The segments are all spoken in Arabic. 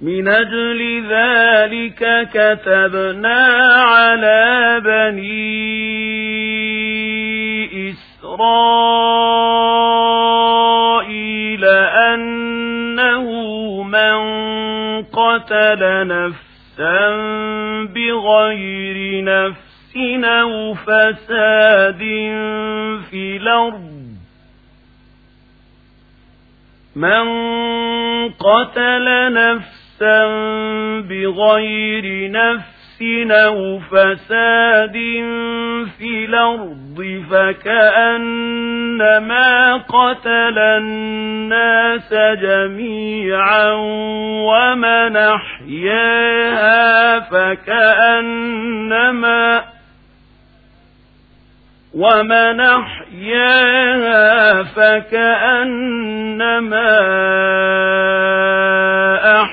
من أجل ذلك كتبنا على بني إسرائيل أنه من قتل نفسا بغير نفس أو فساد في الأرض من قتل نفسا بغير نفس أو فساد في الأرض فكأنما قتل الناس جميعا ومن أحياها فكأنما ومن أحياها فكأنما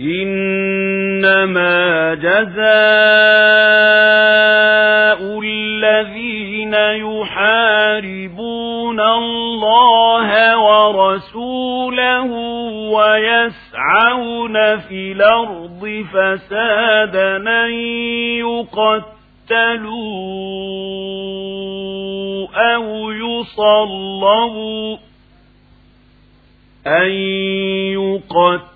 إنما جزاء الذين يحاربون الله ورسوله ويسعون في الأرض فسادا يقتلوا أو يصلبوا أن يقتلوا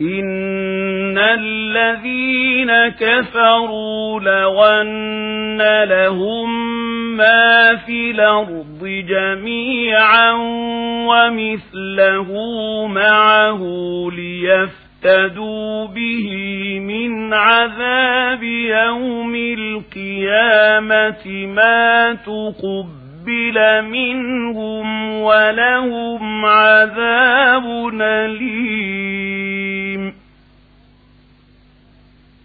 إن الذين كفروا لو أن لهم ما في الأرض جميعا ومثله معه ليفتدوا به من عذاب يوم القيامة ما تقبل منهم ولهم عذاب أليم